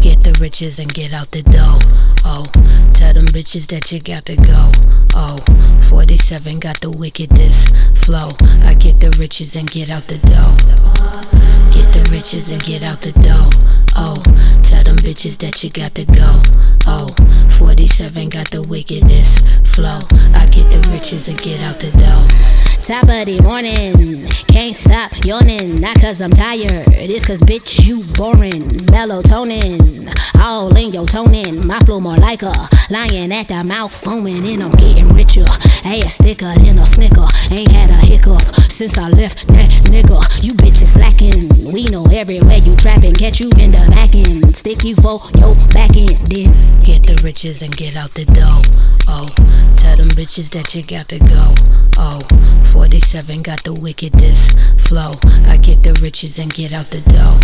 Get the riches and get out the dough. Oh, tell them bitches that you got to go. Oh, 47 got the wickedest flow. I get the riches and get out the dough. Get the riches and get out the dough. Bitches that you got to go. Oh, 47 got the wickedest flow. I get the riches and get out the dough. Top of the morning, can't stop yawning. Not cause I'm tired, it's cause bitch you boring. Melatonin, all in your toning. My flow more like a lion at the mouth foaming, and I'm getting richer. Ass thicker than a snicker. Ain't had a hiccup since I left that nigga. You bitches slacking. We know everywhere you trapping. Catch you in the back end. Stick you for your back end. Then Get the riches and get out the dough. Oh, tell them bitches that you got to go. Oh, 47 got the wickedest flow. I get the riches and get out the dough.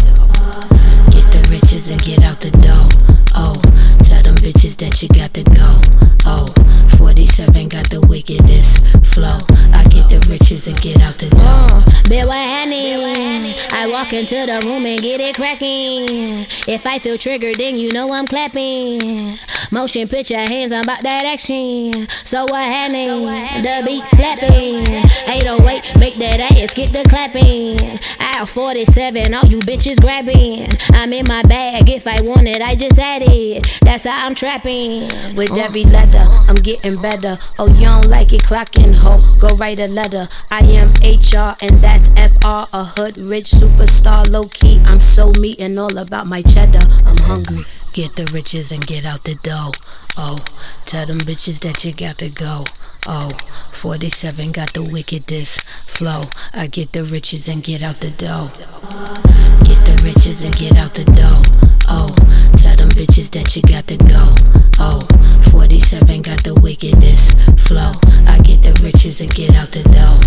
Get the riches and get out the dough. Oh, tell them bitches that you got to go. Oh, 47 got the wickedest flow. I get the riches and get out the dough. Uh, Bill Hanny. I walk into the room and get it cracking. If I feel triggered, then you know I'm clapping. Motion picture hands, I'm about that action. So what happening? The beat slapping. 808, make that ass get the clapping. Out 47, all you bitches grabbing. I'm in my bag, if I want it, I just add it. That's how I'm trapping. With uh. every letter, I'm getting better. Oh, you don't like it, clocking ho. Go write a letter. I am HR and that's FR, a hood rich superstar. Low key, I'm so meat and all about my cheddar. I'm hungry. Get the riches and get out the dough. Oh, tell them bitches that you got to go. Oh, 47 got the wickedest flow. I get the riches and get out the dough. Get the riches and get out the dough. Oh, tell them bitches that you got to go. Oh, 47 got the wickedest flow. I get the riches and get out the dough.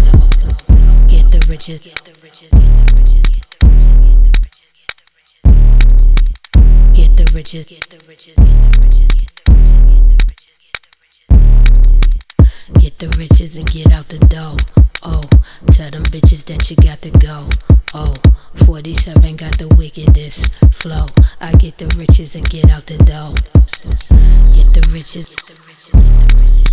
Get the riches, get the riches, get the riches, riches. Get the riches, get the riches, get the riches, get the riches, get the riches, get the riches, get the riches and get out the dough. Oh, tell them bitches that you got to go. Oh, 47 got the wickedest flow. I get the riches and get out the dough. Get the riches, get the riches, get the riches.